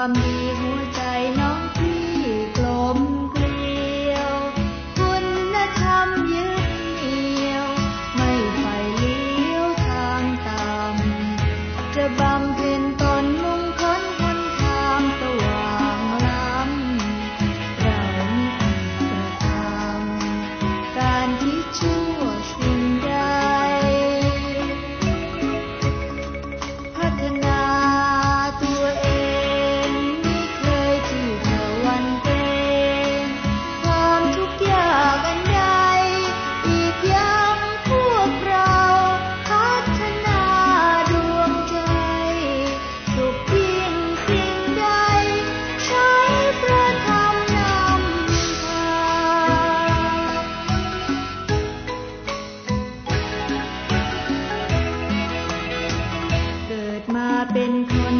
Amen. เป็นคน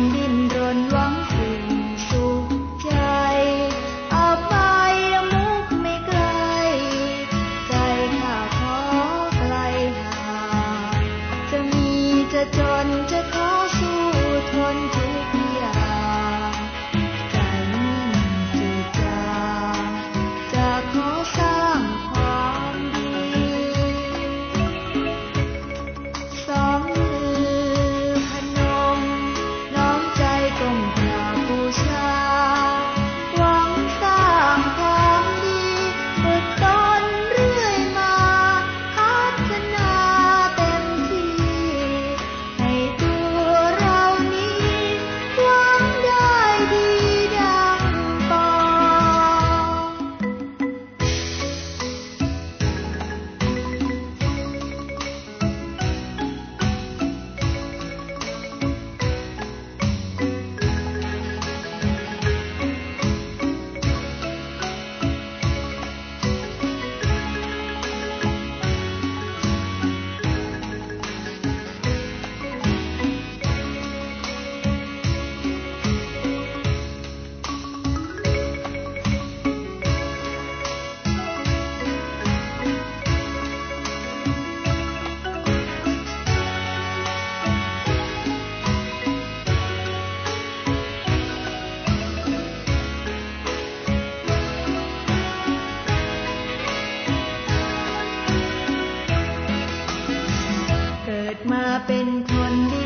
เป็นคนดี